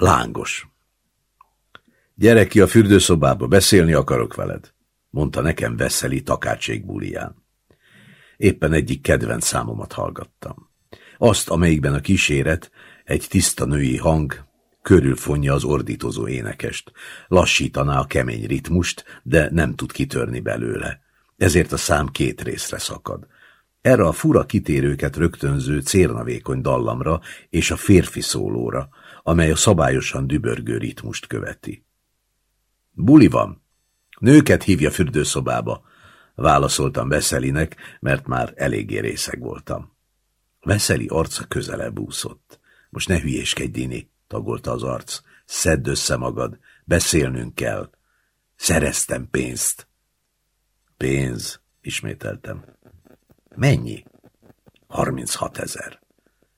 Lángos. Gyere ki a fürdőszobába, beszélni akarok veled, mondta nekem Veszeli takácség bulián. Éppen egyik kedvenc számomat hallgattam. Azt, amelyikben a kíséret, egy tiszta női hang, körülfonja az ordítozó énekest, lassítaná a kemény ritmust, de nem tud kitörni belőle. Ezért a szám két részre szakad. Erre a fura kitérőket rögtönző cérnavékony dallamra és a férfi szólóra, amely a szabályosan dübörgő ritmust követi. Buli van. Nőket hívja fürdőszobába, válaszoltam Veszelinek, mert már eléggé részeg voltam. Veszeli arca közelebb úszott. Most ne hülyéskedj, Dini, tagolta az arc. Szedd össze magad, beszélnünk kell. Szereztem pénzt. Pénz, ismételtem. Mennyi? Harminchat ezer.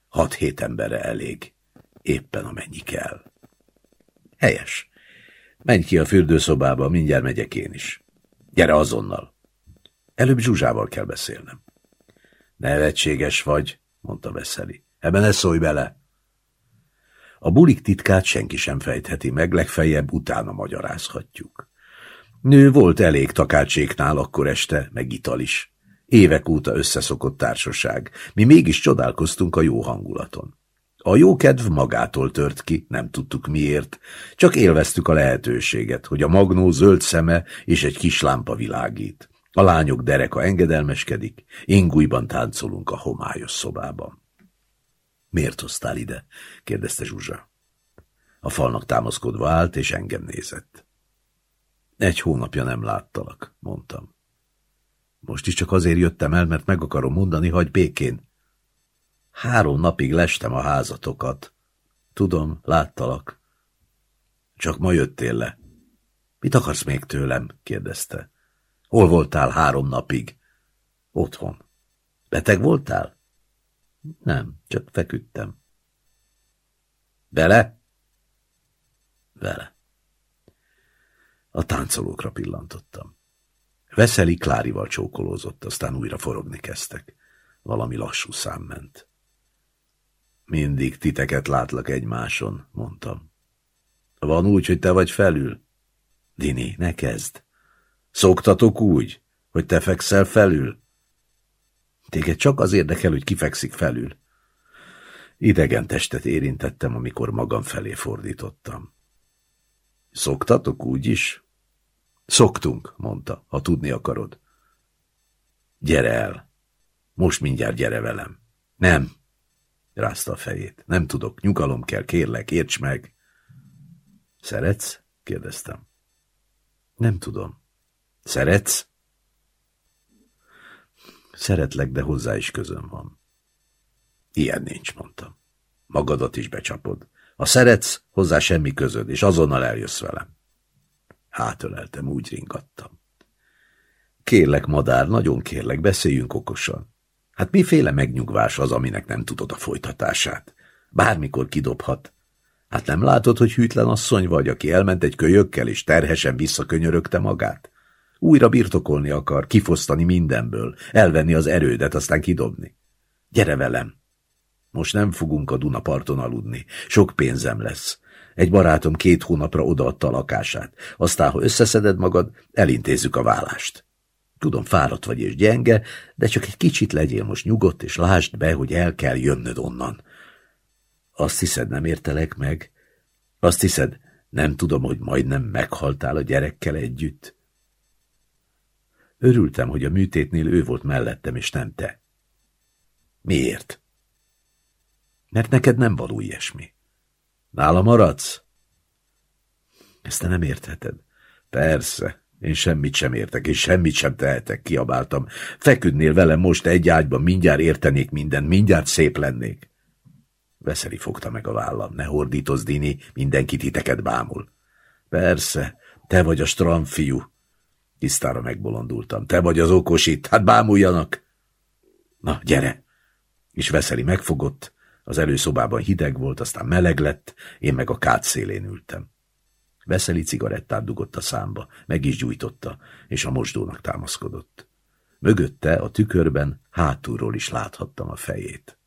Hat-hét emberre elég. Éppen amennyi kell. Helyes. Menj ki a fürdőszobába, mindjárt megyek én is. Gyere azonnal. Előbb Zsuzsával kell beszélnem. Nevetséges vagy, mondta Veszeli. Ebben ne szólj bele. A bulik titkát senki sem fejtheti meg, legfeljebb utána magyarázhatjuk. Nő volt elég takácséknál akkor este, meg ital is. Évek óta összeszokott társaság. Mi mégis csodálkoztunk a jó hangulaton. A jókedv magától tört ki, nem tudtuk miért, csak élveztük a lehetőséget, hogy a magnó zöld szeme és egy kis lámpa világít. A lányok dereka engedelmeskedik, ingújban táncolunk a homályos szobában. Miért hoztál ide? kérdezte Zsuzsa. A falnak támaszkodva állt, és engem nézett. Egy hónapja nem láttalak, mondtam. Most is csak azért jöttem el, mert meg akarom mondani, hogy békén. Három napig lestem a házatokat. Tudom, láttalak. Csak ma jöttél le. Mit akarsz még tőlem? kérdezte. Hol voltál három napig? Otthon. Beteg voltál? Nem, csak feküdtem. Vele? Vele. A táncolókra pillantottam. Veszeli Klárival csókolózott, aztán újra forogni kezdtek. Valami lassú szám ment. Mindig titeket látlak egymáson, mondtam. Van úgy, hogy te vagy felül? Dini, ne kezd. Szoktatok úgy, hogy te fekszel felül? Téged csak az érdekel, hogy kifekszik felül. Idegen testet érintettem, amikor magam felé fordítottam. Szoktatok úgy is? Szoktunk, mondta, ha tudni akarod. Gyere el. Most mindjárt gyere velem. Nem, rázta a fejét. Nem tudok, nyugalom kell, kérlek, érts meg. Szeretsz? kérdeztem. Nem tudom. Szeretsz? Szeretlek, de hozzá is közöm van. Ilyen nincs, mondtam. Magadat is becsapod. Ha szeretsz, hozzá semmi közöd, és azonnal eljössz velem. Hátöleltem, úgy ringattam. Kérlek, madár, nagyon kérlek, beszéljünk okosan. Hát miféle megnyugvás az, aminek nem tudod a folytatását? Bármikor kidobhat. Hát nem látod, hogy hűtlen asszony vagy, aki elment egy kölyökkel, és terhesen visszakönyörögte magát? Újra birtokolni akar, kifosztani mindenből, elvenni az erődet, aztán kidobni. Gyere velem! Most nem fogunk a Dunaparton aludni. Sok pénzem lesz. Egy barátom két hónapra odaadta a lakását. Aztán, ha összeszeded magad, elintézzük a vállást. Tudom, fáradt vagy és gyenge, de csak egy kicsit legyél most nyugodt, és lásd be, hogy el kell jönnöd onnan. Azt hiszed, nem értelek meg? Azt hiszed, nem tudom, hogy majdnem meghaltál a gyerekkel együtt? Örültem, hogy a műtétnél ő volt mellettem, és nem te. Miért? Mert neked nem való ilyesmi. Nála maradsz? Ezt te nem értheted. Persze, én semmit sem értek, és semmit sem tehetek, kiabáltam. Feküdnél velem most egy ágyban, mindjárt értenék mindent, mindjárt szép lennék. Veszeli fogta meg a vállam. Ne hordítozz, Dini, mindenki titeket bámul. Persze, te vagy a strandfiú. Tisztára megbolondultam. Te vagy az okos itt, hát bámuljanak. Na, gyere! És Veszeli megfogott, az előszobában hideg volt, aztán meleg lett, én meg a kát szélén ültem. Veszeli cigarettát dugott a számba, meg is gyújtotta, és a mosdónak támaszkodott. Mögötte, a tükörben, hátulról is láthattam a fejét.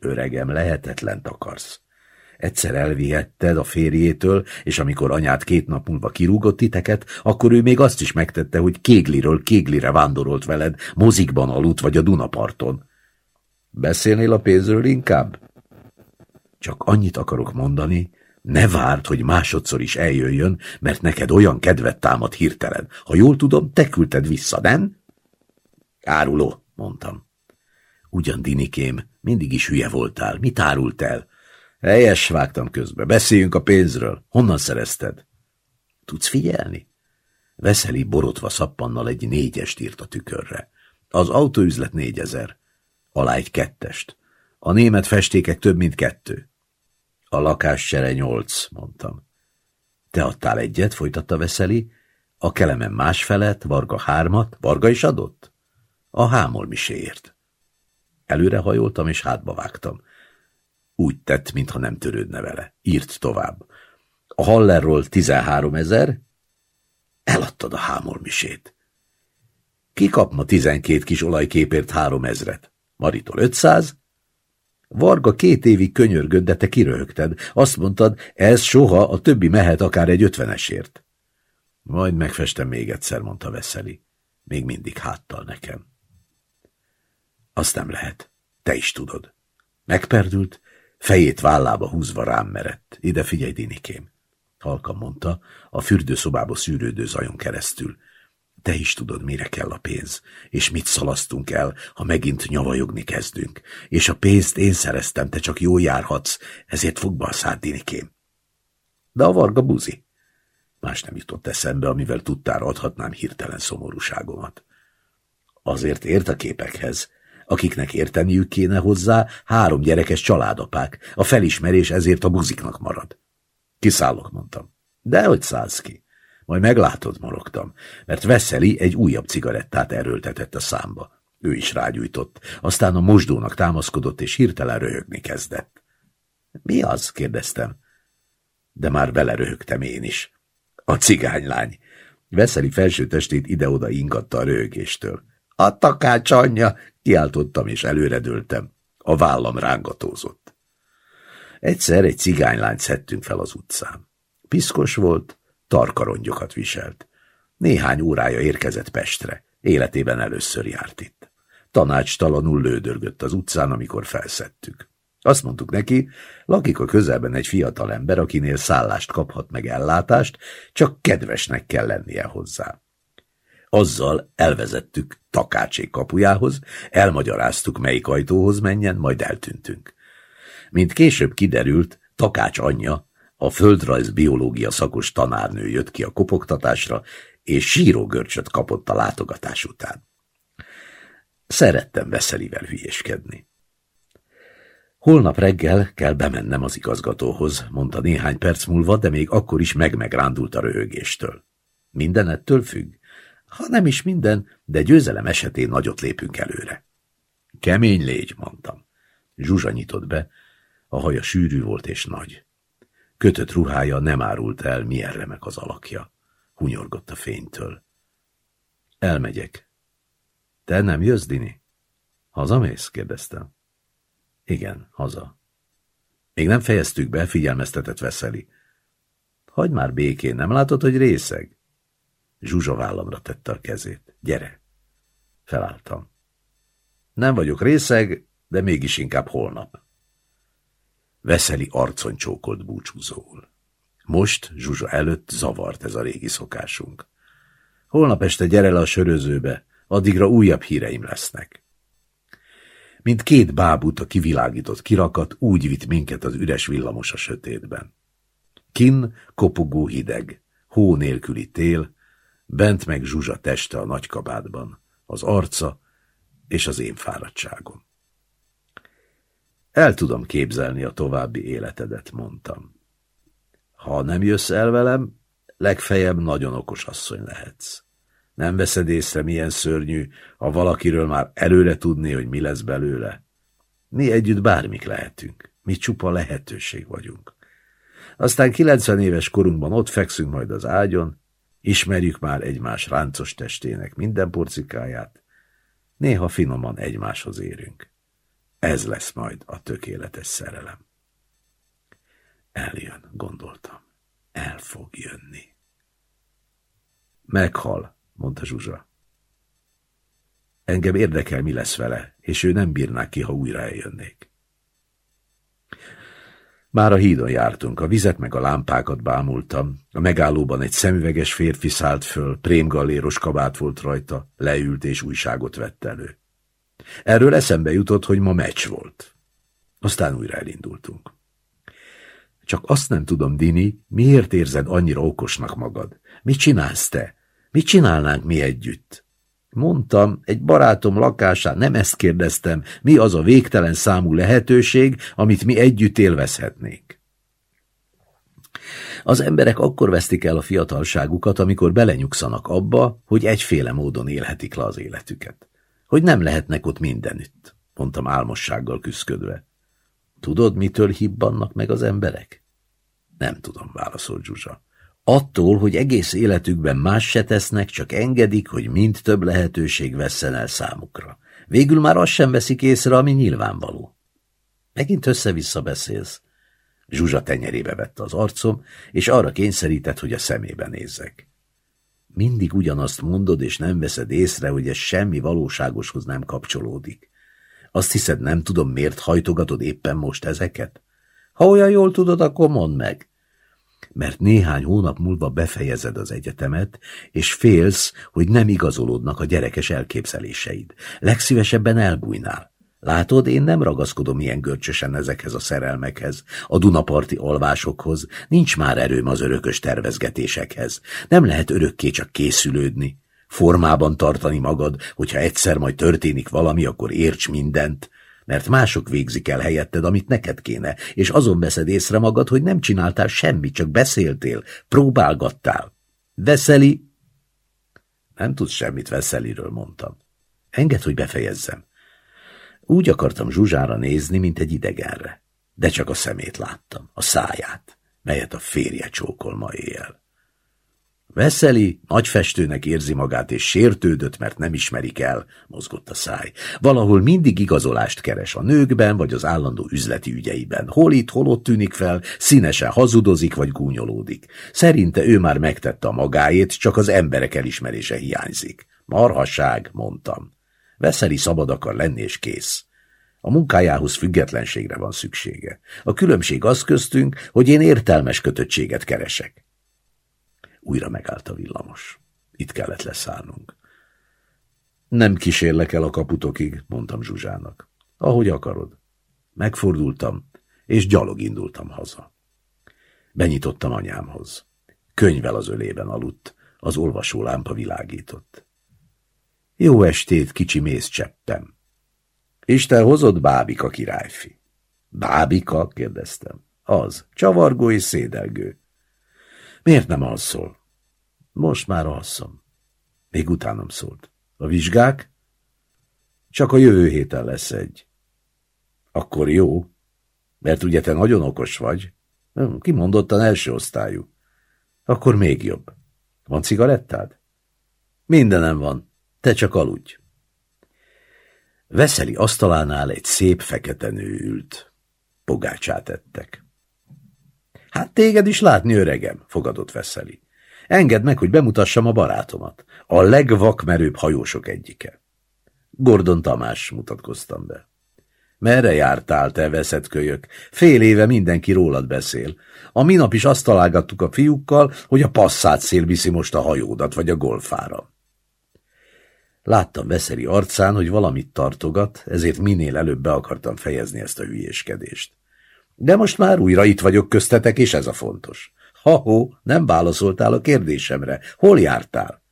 Öregem, lehetetlen akarsz. Egyszer elvihetted a férjétől, és amikor anyát két nap múlva kirúgott titeket, akkor ő még azt is megtette, hogy Kégliről Kéglire vándorolt veled, mozikban aludt vagy a Dunaparton. Beszélnél a pénzről inkább? Csak annyit akarok mondani, ne várd, hogy másodszor is eljöjjön, mert neked olyan kedvet támad hirtelen. Ha jól tudom, te küldted vissza, nem? Áruló, mondtam. Ugyan, Dinikém, mindig is hülye voltál. Mit árult el? Helyes, vágtam közbe. Beszéljünk a pénzről. Honnan szerezted? Tudsz figyelni? Veszeli borotva szappannal egy négyest írt a tükörre. Az autóüzlet négyezer. Alá egy kettest. A német festékek több, mint kettő. A lakás csere nyolc, mondtam. Te adtál egyet, folytatta Veszeli. A kelemen más felet, Varga hármat, Varga is adott? A hámolmiséért. Előrehajoltam és hátba vágtam. Úgy tett, mintha nem törődne vele. Írt tovább. A Hallerról tizenhárom ezer, eladtad a hámolmisét. Ki kapna tizenkét kis olajképért három ezret? Maritól ötszáz? Varga két évig könyörgött, de te kiröhögted. Azt mondtad, ez soha, a többi mehet akár egy ötvenesért. Majd megfestem még egyszer, mondta Veszeli. Még mindig háttal nekem. Azt nem lehet. Te is tudod. Megperdült, fejét vállába húzva rám merett. Ide figyelj, Dinikém. Halkan mondta, a fürdőszobába szűrődő zajon keresztül. Te is tudod, mire kell a pénz, és mit szalasztunk el, ha megint nyavajogni kezdünk. És a pénzt én szereztem, te csak jó járhatsz, ezért fogba a szád, Dinikém. De a varga buzi. Más nem jutott eszembe, amivel tudtára adhatnám hirtelen szomorúságomat. Azért ért a képekhez, akiknek érteniük kéne hozzá, három gyerekes családapák. A felismerés ezért a buziknak marad. Kiszállok, mondtam. De hogy szállsz ki? Majd meglátod, morogtam, mert Veszeli egy újabb cigarettát erőltetett a számba. Ő is rágyújtott, aztán a mosdónak támaszkodott, és hirtelen röhögni kezdett. Mi az? kérdeztem. De már beleröhögtem én is. A cigánylány. Veszeli felső testét ide-oda ingatta a röhögéstől. A takács anyja, Kiáltottam és előredőltem. A vállam rángatózott. Egyszer egy cigánylányt szedtünk fel az utcán. Piszkos volt, tarkarongyokat viselt. Néhány órája érkezett Pestre. Életében először járt itt. Tanácstalanul lődörgött az utcán, amikor felszedtük. Azt mondtuk neki, lakik a közelben egy fiatal ember, akinél szállást kaphat meg ellátást, csak kedvesnek kell lennie hozzá. Azzal elvezettük takácsék kapujához, elmagyaráztuk, melyik ajtóhoz menjen, majd eltűntünk. Mint később kiderült, Takács anyja, a földrajz biológia szakos tanárnő jött ki a kopogtatásra, és sírógörcsöt kapott a látogatás után. Szerettem Veszelivel hülyéskedni. Holnap reggel kell bemennem az igazgatóhoz, mondta néhány perc múlva, de még akkor is megmegrándult a röhögéstől. Minden ettől függ. Ha nem is minden, de győzelem esetén nagyot lépünk előre. Kemény légy, mondtam. Zsuzsa nyitott be, a haja sűrű volt és nagy. Kötött ruhája nem árult el, milyen remek az alakja. Hunyorgott a fénytől. Elmegyek. Te nem jössz, Dini? Hazamész? kérdeztem. Igen, haza. Még nem fejeztük be, figyelmeztetett Veszeli. Hagyd már békén, nem látod, hogy részeg? Zsuzsa vállamra tette a kezét. Gyere! Felálltam. Nem vagyok részeg, de mégis inkább holnap. Veszeli arcon csókolt búcsúzóul. Most, Zsuzsa előtt zavart ez a régi szokásunk. Holnap este gyere le a sörözőbe, addigra újabb híreim lesznek. Mint két bábút a kivilágított kirakat, úgy vitt minket az üres villamos a sötétben. Kin kopogó hideg, hó nélküli tél, Bent meg Zsuzsa teste a nagykabátban, az arca és az én fáradtságom. El tudom képzelni a további életedet, mondtam. Ha nem jössz el velem, legfeljebb nagyon okos asszony lehetsz. Nem veszed észre, milyen szörnyű, ha valakiről már előre tudni, hogy mi lesz belőle. Mi együtt bármik lehetünk, mi csupa lehetőség vagyunk. Aztán 90 éves korunkban ott fekszünk majd az ágyon, Ismerjük már egymás ráncos testének minden porcikáját, néha finoman egymáshoz érünk. Ez lesz majd a tökéletes szerelem. Eljön, gondoltam. El fog jönni. Meghal, mondta Zsuzsa. Engem érdekel, mi lesz vele, és ő nem bírná ki, ha újra eljönnék. Már a hídon jártunk, a vizet meg a lámpákat bámultam. A megállóban egy szemüveges férfi szállt föl, prémgalléros kabát volt rajta, leült és újságot vett elő. Erről eszembe jutott, hogy ma meccs volt. Aztán újra elindultunk. Csak azt nem tudom, Dini, miért érzed annyira okosnak magad? Mit csinálsz te? Mit csinálnánk mi együtt? Mondtam, egy barátom lakásán nem ezt kérdeztem, mi az a végtelen számú lehetőség, amit mi együtt élvezhetnénk. Az emberek akkor vesztik el a fiatalságukat, amikor belenyugszanak abba, hogy egyféle módon élhetik le az életüket. Hogy nem lehetnek ott mindenütt, mondtam álmossággal küszködve. Tudod, mitől hibbannak meg az emberek? Nem tudom, válaszolt Zsuzsa. Attól, hogy egész életükben más se tesznek, csak engedik, hogy mind több lehetőség vesszen el számukra. Végül már azt sem veszik észre, ami nyilvánvaló. Megint össze-vissza beszélsz. Zsuzsa tenyerébe vette az arcom, és arra kényszerített, hogy a szemébe nézzek. Mindig ugyanazt mondod, és nem veszed észre, hogy ez semmi valóságoshoz nem kapcsolódik. Azt hiszed, nem tudom, miért hajtogatod éppen most ezeket? Ha olyan jól tudod, akkor mondd meg mert néhány hónap múlva befejezed az egyetemet, és félsz, hogy nem igazolódnak a gyerekes elképzeléseid. Legszívesebben elbújnál. Látod, én nem ragaszkodom ilyen görcsösen ezekhez a szerelmekhez, a Dunaparti alvásokhoz, nincs már erőm az örökös tervezgetésekhez. Nem lehet örökké csak készülődni, formában tartani magad, hogyha egyszer majd történik valami, akkor érts mindent, mert mások végzik el helyetted, amit neked kéne, és azon veszed észre magad, hogy nem csináltál semmit, csak beszéltél, próbálgattál. Veszeli? Nem tudsz semmit Veszeliről, mondtam. Engedd, hogy befejezzem. Úgy akartam Zsuzsára nézni, mint egy idegenre, de csak a szemét láttam, a száját, melyet a férje csókol ma éjjel. Veszeli, nagyfestőnek érzi magát, és sértődött, mert nem ismerik el, mozgott a száj. Valahol mindig igazolást keres a nőkben, vagy az állandó üzleti ügyeiben. Hol itt, hol ott tűnik fel, színesen hazudozik, vagy gúnyolódik. Szerinte ő már megtette a magáét, csak az emberek elismerése hiányzik. Marhasság, mondtam. Veszeli szabad akar lenni, és kész. A munkájához függetlenségre van szüksége. A különbség az köztünk, hogy én értelmes kötöttséget keresek. Újra megállt a villamos. Itt kellett leszállnunk. Nem kísérlek el a kaputokig, mondtam Zsuzsának. Ahogy akarod. Megfordultam, és gyalog indultam haza. Benyitottam anyámhoz. Könyvel az ölében aludt, az olvasó lámpa világított. Jó estét, kicsi mész cseppem. Isten hozott Bábika királyfi. Bábika? kérdeztem. Az, csavargó és szédelgő. Miért nem alszol? Most már alszom. Még utánam szólt. A vizsgák? Csak a jövő héten lesz egy. Akkor jó, mert ugye te nagyon okos vagy. Hm, kimondottan első osztályú. Akkor még jobb. Van cigarettád? Mindenem van, te csak aludj. Veszeli asztalánál egy szép fekete nő ült. Pogácsát ettek. Hát téged is látni, öregem, fogadott Veszeli. Engedd meg, hogy bemutassam a barátomat. A legvakmerőbb hajósok egyike. Gordon Tamás mutatkoztam be. Merre jártál, te veszett kölyök? Fél éve mindenki rólad beszél. A minap is azt találgattuk a fiúkkal, hogy a passzát szél viszi most a hajódat, vagy a golfára. Láttam Veszeli arcán, hogy valamit tartogat, ezért minél előbb be akartam fejezni ezt a hülyéskedést. De most már újra itt vagyok köztetek, és ez a fontos. Ha-ho, nem válaszoltál a kérdésemre. Hol jártál?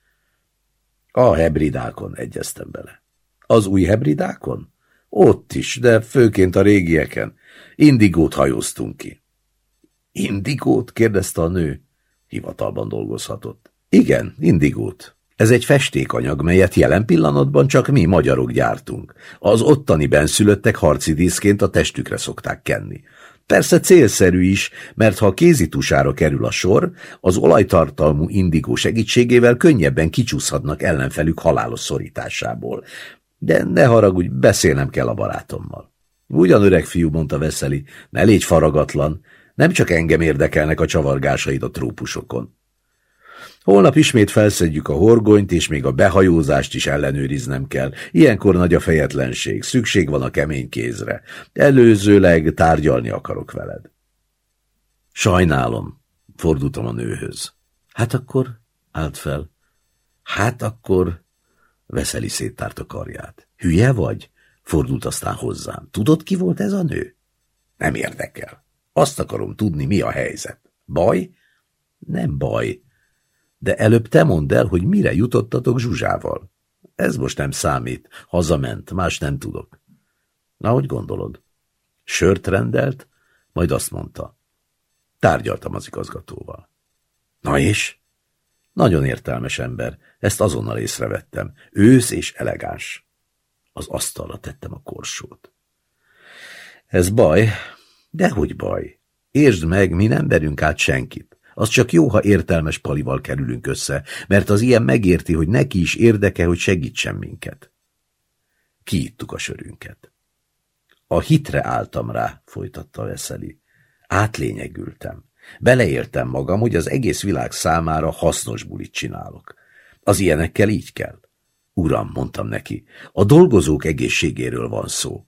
A hebridákon egyeztem bele. Az új hebridákon? Ott is, de főként a régieken. Indigót hajóztunk ki. Indigót? kérdezte a nő. Hivatalban dolgozhatott. Igen, indigót. Ez egy festékanyag, melyet jelen pillanatban csak mi magyarok gyártunk. Az ottani benszülöttek harci díszként a testükre szokták kenni. Persze célszerű is, mert ha a kézitusára kerül a sor, az olajtartalmú indigó segítségével könnyebben kicsúszhatnak ellenfelük halálos szorításából. De ne haragudj, beszélnem kell a barátommal. Ugyan öreg fiú, mondta Veszeli, ne légy faragatlan, Nem csak engem érdekelnek a csavargásaid a trópusokon. Holnap ismét felszedjük a horgonyt, és még a behajózást is ellenőriznem kell. Ilyenkor nagy a fejetlenség, szükség van a kemény kézre. Előzőleg tárgyalni akarok veled. Sajnálom, fordultam a nőhöz. Hát akkor, állt fel. Hát akkor, veszeli széttárt a karját. Hülye vagy? Fordult aztán hozzám. Tudod, ki volt ez a nő? Nem érdekel. Azt akarom tudni, mi a helyzet. Baj? Nem baj. De előbb te mondd el, hogy mire jutottatok Zsuzsával. Ez most nem számít. Hazament, más nem tudok. Na, hogy gondolod? Sört rendelt, majd azt mondta. Tárgyaltam az igazgatóval. Na és? Nagyon értelmes ember, ezt azonnal észrevettem. Ősz és elegáns. Az asztalra tettem a korsót. Ez baj, dehogy baj. Értsd meg, mi nem verünk át senkit. Az csak jó, ha értelmes palival kerülünk össze, mert az ilyen megérti, hogy neki is érdeke, hogy segítsen minket. Kiittuk a sörünket. A hitre álltam rá, folytatta Veszeli. Átlényegültem. Beleéltem magam, hogy az egész világ számára hasznos bulit csinálok. Az ilyenekkel így kell. Uram, mondtam neki, a dolgozók egészségéről van szó.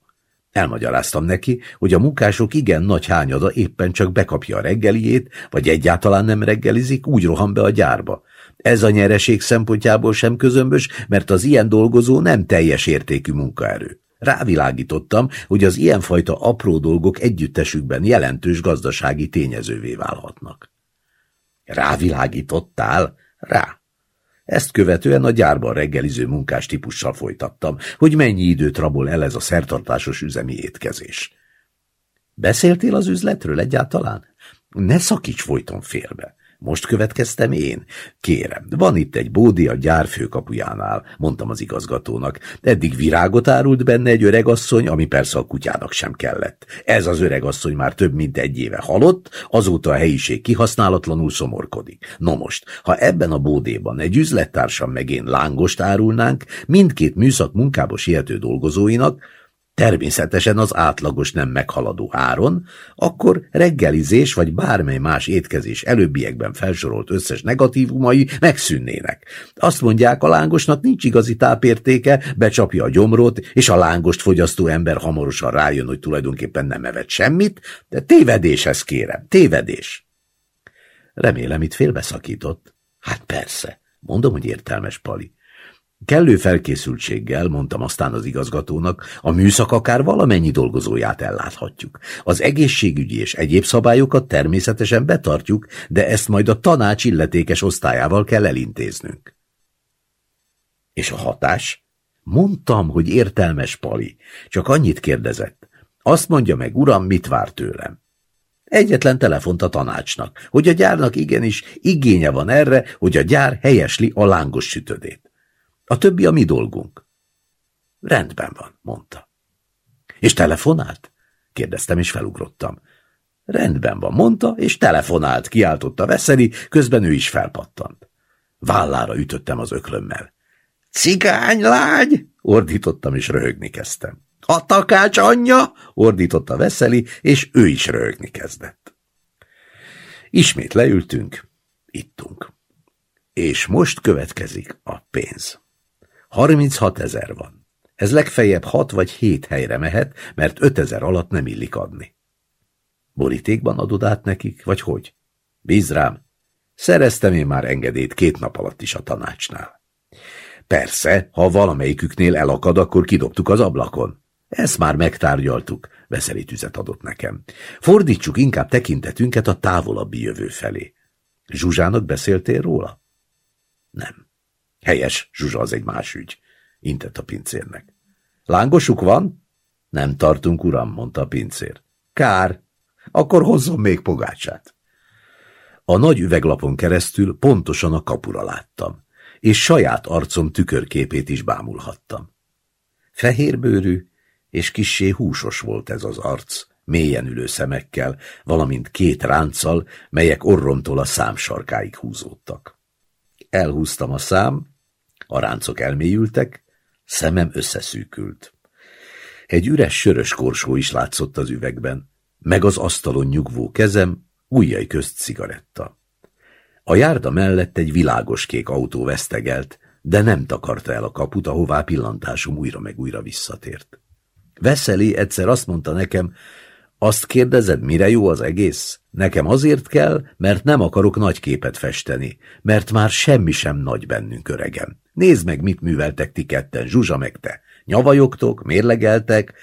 Elmagyaráztam neki, hogy a munkások igen nagy hányada éppen csak bekapja a reggeliét, vagy egyáltalán nem reggelizik, úgy rohan be a gyárba. Ez a nyereség szempontjából sem közömbös, mert az ilyen dolgozó nem teljes értékű munkaerő. Rávilágítottam, hogy az ilyenfajta apró dolgok együttesükben jelentős gazdasági tényezővé válhatnak. Rávilágítottál? Rá. Ezt követően a gyárban reggeliző munkás típussal folytattam, hogy mennyi időt rabol el ez a szertartásos üzemi étkezés. Beszéltél az üzletről egyáltalán? Ne szakíts folyton félbe. Most következtem én. Kérem, van itt egy bódi a gyár főkapujánál, mondtam az igazgatónak. Eddig virágot árult benne egy öregasszony, ami persze a kutyának sem kellett. Ez az öregasszony már több mint egy éve halott, azóta a helyiség kihasználatlanul szomorkodik. No most, ha ebben a bódéban egy üzlettársam meg én lángost árulnánk, mindkét műszak munkába siető dolgozóinak, természetesen az átlagos nem meghaladó áron, akkor reggelizés vagy bármely más étkezés előbbiekben felsorolt összes negatívumai megszűnnének. Azt mondják, a lángosnak nincs igazi tápértéke, becsapja a gyomrot, és a lángost fogyasztó ember hamarosan rájön, hogy tulajdonképpen nem evett semmit, de tévedéshez kérem, tévedés. Remélem, itt félbeszakított. Hát persze, mondom, hogy értelmes Pali. Kellő felkészültséggel, mondtam aztán az igazgatónak, a műszak akár valamennyi dolgozóját elláthatjuk. Az egészségügyi és egyéb szabályokat természetesen betartjuk, de ezt majd a tanács illetékes osztályával kell elintéznünk. És a hatás? Mondtam, hogy értelmes Pali, csak annyit kérdezett. Azt mondja meg, uram, mit vár tőlem? Egyetlen telefont a tanácsnak, hogy a gyárnak igenis igénye van erre, hogy a gyár helyesli a lángos sütödét. A többi a mi dolgunk. Rendben van, mondta. És telefonált? Kérdeztem, és felugrottam. Rendben van, mondta, és telefonált, kiáltotta Veszeli, közben ő is felpattant. Vállára ütöttem az öklömmel. Cigánylány! ordítottam, és röhögni kezdtem. A takács anyja! ordította Veszeli, és ő is röhögni kezdett. Ismét leültünk, ittunk. És most következik a pénz. 36 ezer van. Ez legfeljebb 6 vagy 7 helyre mehet, mert 5 ezer alatt nem illik adni. Borítékban adod át nekik, vagy hogy? Bíz rám. Szereztem én már engedélyt két nap alatt is a tanácsnál. Persze, ha valamelyiküknél elakad, akkor kidobtuk az ablakon. Ezt már megtárgyaltuk, veszeli tüzet adott nekem. Fordítsuk inkább tekintetünket a távolabbi jövő felé. Zsuzsának beszéltél róla? Nem. Helyes, Zsuzsa, az egy más ügy, intett a pincérnek. Lángosuk van? Nem tartunk, uram, mondta a pincér. Kár, akkor hozzon még pogácsát. A nagy üveglapon keresztül pontosan a kapura láttam, és saját arcom tükörképét is bámulhattam. Fehérbőrű és kissé húsos volt ez az arc, mélyen ülő szemekkel, valamint két ránccal, melyek orromtól a számsarkáig húzódtak. Elhúztam a szám, a ráncok elmélyültek, szemem összeszűkült. Egy üres sörös korsó is látszott az üvegben. meg az asztalon nyugvó kezem, ujjai közt cigaretta. A járda mellett egy világos kék autó vesztegelt, de nem takarta el a kaput, ahová pillantásom újra meg újra visszatért. Veszeli egyszer azt mondta nekem, azt kérdezed, mire jó az egész? Nekem azért kell, mert nem akarok nagy képet festeni, mert már semmi sem nagy bennünk öregen. Nézd meg, mit műveltek ti ketten, Zsuzsa meg te. Nyavajogtok, mérlegeltek,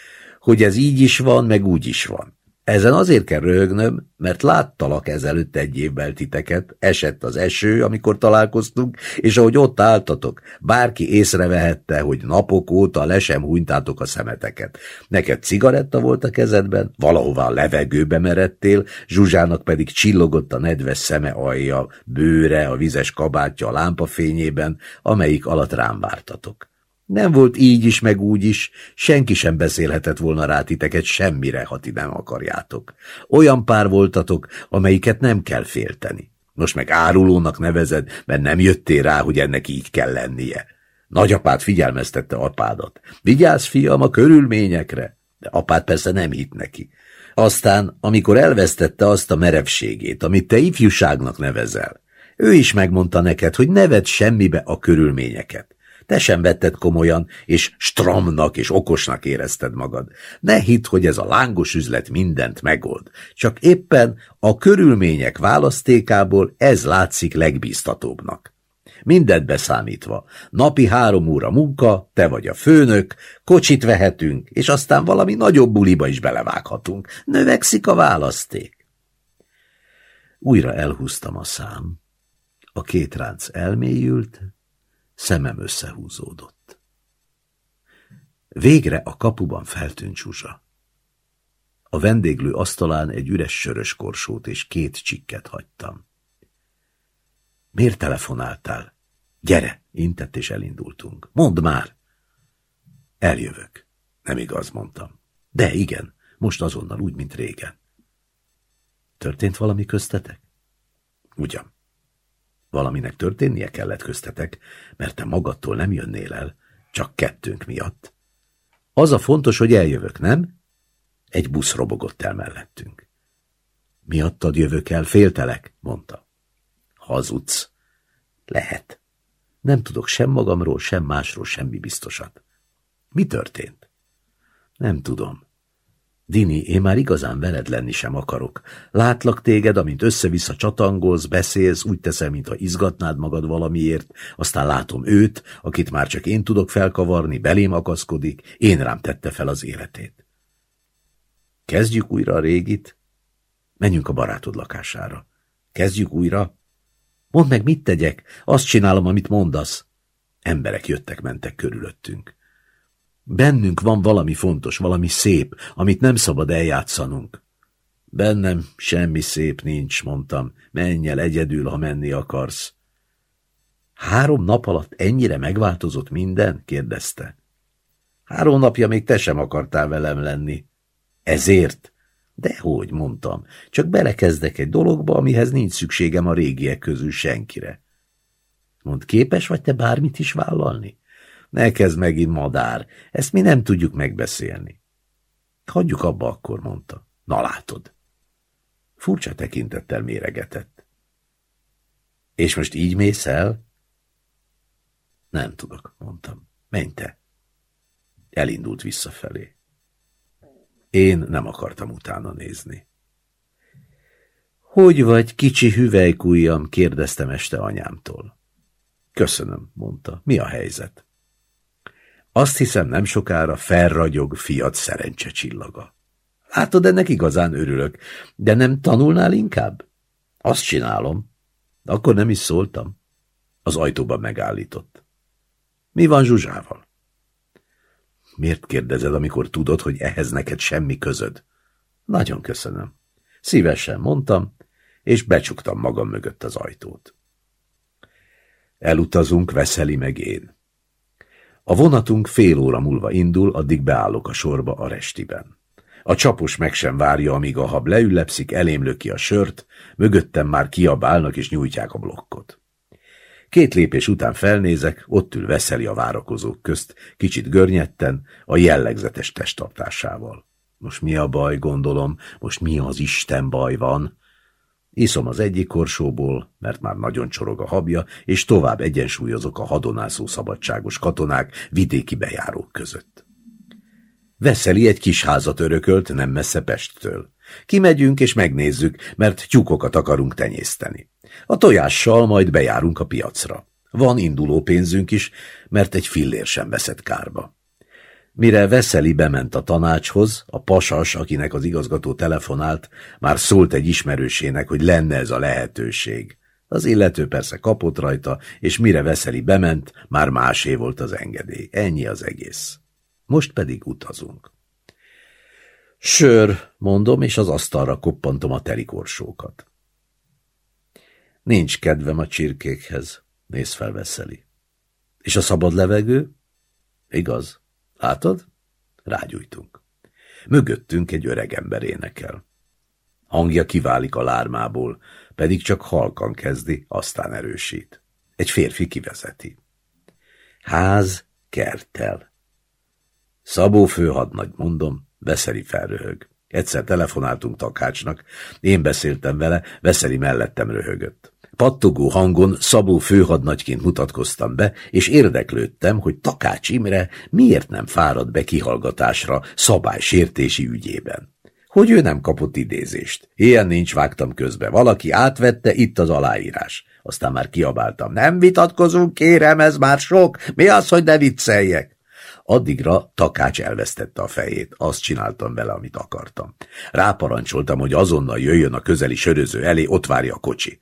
hogy ez így is van, meg úgy is van. Ezen azért kell röhögnöm, mert láttalak ezelőtt egy évvel titeket, esett az eső, amikor találkoztunk, és ahogy ott álltatok, bárki észrevehette, hogy napok óta le sem hunytátok a szemeteket. Neked cigaretta volt a kezedben, valahová a levegőbe meredtél, Zsuzsának pedig csillogott a nedves szeme alja, bőre, a vizes kabátja a lámpafényében, amelyik alatt rám vártatok. Nem volt így is, meg úgy is, senki sem beszélhetett volna rá titeket semmire, ha ti nem akarjátok. Olyan pár voltatok, amelyiket nem kell félteni. Most meg árulónak nevezed, mert nem jöttél rá, hogy ennek így kell lennie. Nagyapád figyelmeztette apádat. Vigyázz, fiam, a körülményekre. De apád persze nem hitt neki. Aztán, amikor elvesztette azt a merevségét, amit te ifjúságnak nevezel, ő is megmondta neked, hogy neved semmibe a körülményeket. Te sem vetted komolyan, és stramnak és okosnak érezted magad. Ne hidd, hogy ez a lángos üzlet mindent megold. Csak éppen a körülmények választékából ez látszik legbíztatóbbnak. Mindent beszámítva. Napi három óra munka, te vagy a főnök, kocsit vehetünk, és aztán valami nagyobb buliba is belevághatunk. Növekszik a választék. Újra elhúztam a szám. A két ránc elmélyült, Szemem összehúzódott. Végre a kapuban feltűnt Zsuzsa. A vendéglő asztalán egy üres sörös korsót és két csikket hagytam. Miért telefonáltál? Gyere, intett és elindultunk. Mondd már! Eljövök. Nem igaz, mondtam. De igen, most azonnal úgy, mint régen. Történt valami köztetek? Ugyan. Valaminek történnie kellett köztetek, mert te magadtól nem jönnél el, csak kettőnk miatt. Az a fontos, hogy eljövök, nem? Egy busz robogott el mellettünk. Miattad jövök el, féltelek, mondta. Hazudsz. Lehet. Nem tudok sem magamról, sem másról semmi biztosat. Mi történt? Nem tudom. Dini, én már igazán veled lenni sem akarok. Látlak téged, amint össze-vissza csatangolsz, beszélsz, úgy teszel, mintha izgatnád magad valamiért, aztán látom őt, akit már csak én tudok felkavarni, belém akaszkodik, én rám tette fel az életét. Kezdjük újra a régit? Menjünk a barátod lakására. Kezdjük újra? Mondd meg, mit tegyek? Azt csinálom, amit mondasz. Emberek jöttek-mentek körülöttünk. Bennünk van valami fontos, valami szép, amit nem szabad eljátszanunk. Bennem semmi szép nincs, mondtam. Menj el egyedül, ha menni akarsz. Három nap alatt ennyire megváltozott minden? kérdezte. Három napja még te sem akartál velem lenni. Ezért? Dehogy, mondtam. Csak belekezdek egy dologba, amihez nincs szükségem a régiek közül senkire. Mond, képes vagy te bármit is vállalni? Ne kezd megint madár, ezt mi nem tudjuk megbeszélni. Hagyjuk abba akkor, mondta. Na látod. Furcsa tekintettel méregetett. És most így mész el? Nem tudok, mondtam. Menj te. Elindult visszafelé. Én nem akartam utána nézni. Hogy vagy, kicsi hüvelykújjam? kérdeztem este anyámtól. Köszönöm, mondta. Mi a helyzet? Azt hiszem nem sokára felragyog fiat szerencse csillaga. Látod, ennek igazán örülök, de nem tanulnál inkább? Azt csinálom. Akkor nem is szóltam. Az ajtóban megállított. Mi van Zsuzsával? Miért kérdezed, amikor tudod, hogy ehhez neked semmi közöd? Nagyon köszönöm. Szívesen mondtam, és becsuktam magam mögött az ajtót. Elutazunk, Veszeli meg én. A vonatunk fél óra múlva indul, addig beállok a sorba a restiben. A csapos meg sem várja, amíg a hab leüllepszik, elém löki a sört, mögöttem már kiabálnak és nyújtják a blokkot. Két lépés után felnézek, ott ül Veszeli a várakozók közt, kicsit görnyetten, a jellegzetes testtartásával. Most mi a baj, gondolom, most mi az Isten baj van? Iszom az egyik korsóból, mert már nagyon csorog a habja, és tovább egyensúlyozok a hadonászó szabadságos katonák vidéki bejárók között. Veszeli egy kis házat örökölt nem messze Pesttől. Kimegyünk és megnézzük, mert tyúkokat akarunk tenyészteni. A tojással majd bejárunk a piacra. Van induló pénzünk is, mert egy fillér sem veszett kárba. Mire Veszeli bement a tanácshoz, a pasas, akinek az igazgató telefonált, már szólt egy ismerősének, hogy lenne ez a lehetőség. Az illető persze kapott rajta, és mire Veszeli bement, már másé volt az engedély. Ennyi az egész. Most pedig utazunk. Sör, mondom, és az asztalra koppantom a telikorsókat. Nincs kedvem a csirkékhez, néz fel Veszeli. És a szabad levegő? Igaz. Látod? Rágyújtunk. Mögöttünk egy öreg ember énekel. Hangja kiválik a lármából, pedig csak halkan kezdi, aztán erősít. Egy férfi kivezeti. Ház kertel. Szabó főhadnagy, mondom, Veszeli felröhög. Egyszer telefonáltunk Takácsnak, én beszéltem vele, Veszeli mellettem röhögött. Pattogó hangon Szabó főhadnagyként mutatkoztam be, és érdeklődtem, hogy Takács Imre miért nem fárad be kihallgatásra szabálysértési ügyében. Hogy ő nem kapott idézést. Ilyen nincs, vágtam közbe. Valaki átvette, itt az aláírás. Aztán már kiabáltam. Nem vitatkozunk, kérem, ez már sok. Mi az, hogy ne vicceljek? Addigra Takács elvesztette a fejét, azt csináltam vele, amit akartam. Ráparancsoltam, hogy azonnal jöjjön a közeli söröző elé, ott várja a kocsi.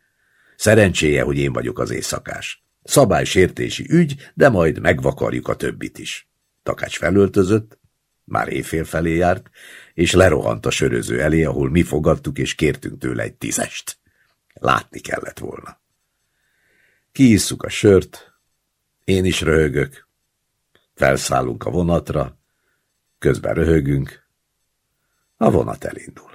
Szerencséje, hogy én vagyok az éjszakás. Szabálysértési ügy, de majd megvakarjuk a többit is. Takács felöltözött, már éjfél felé járt, és lerohant a söröző elé, ahol mi fogadtuk, és kértünk tőle egy tízest. Látni kellett volna. Kiisszuk a sört, én is röhögök, Felszállunk a vonatra, közben röhögünk, a vonat elindul.